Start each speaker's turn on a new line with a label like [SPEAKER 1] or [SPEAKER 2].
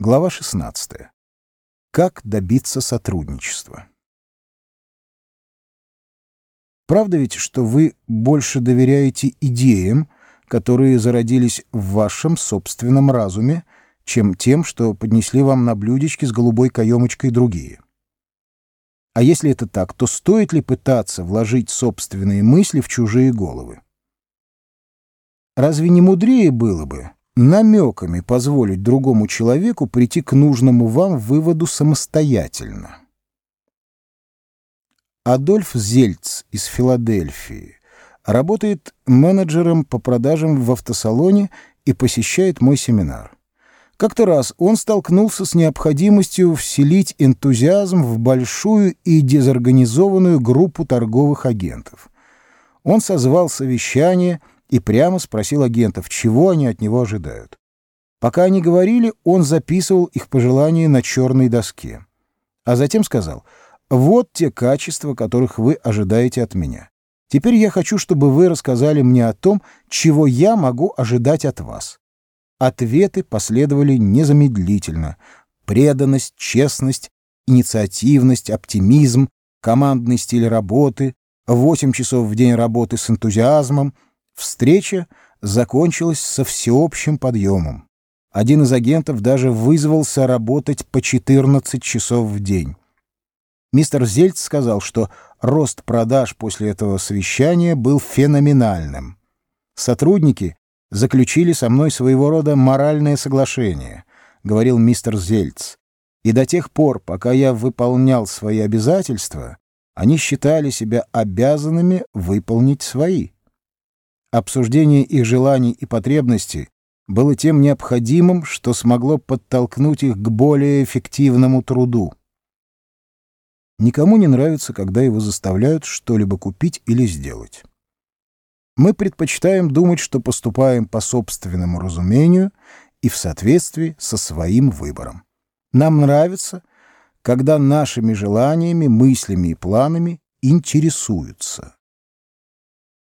[SPEAKER 1] Глава 16. Как добиться сотрудничества? Правда ведь, что вы больше доверяете идеям, которые зародились в вашем собственном разуме, чем тем, что поднесли вам на блюдечке с голубой каемочкой другие? А если это так, то стоит ли пытаться вложить собственные мысли в чужие головы? Разве не мудрее было бы, намеками позволить другому человеку прийти к нужному вам выводу самостоятельно. Адольф Зельц из Филадельфии работает менеджером по продажам в автосалоне и посещает мой семинар. Как-то раз он столкнулся с необходимостью вселить энтузиазм в большую и дезорганизованную группу торговых агентов. Он созвал совещание — и прямо спросил агентов, чего они от него ожидают. Пока они говорили, он записывал их пожелания на черной доске. А затем сказал, «Вот те качества, которых вы ожидаете от меня. Теперь я хочу, чтобы вы рассказали мне о том, чего я могу ожидать от вас». Ответы последовали незамедлительно. Преданность, честность, инициативность, оптимизм, командный стиль работы, 8 часов в день работы с энтузиазмом — Встреча закончилась со всеобщим подъемом. Один из агентов даже вызвался работать по 14 часов в день. Мистер Зельц сказал, что рост продаж после этого совещания был феноменальным. Сотрудники заключили со мной своего рода моральное соглашение, говорил мистер Зельц. И до тех пор, пока я выполнял свои обязательства, они считали себя обязанными выполнить свои. Обсуждение их желаний и потребностей было тем необходимым, что смогло подтолкнуть их к более эффективному труду. Никому не нравится, когда его заставляют что-либо купить или сделать. Мы предпочитаем думать, что поступаем по собственному разумению и в соответствии со своим выбором. Нам нравится, когда нашими желаниями, мыслями и планами интересуются.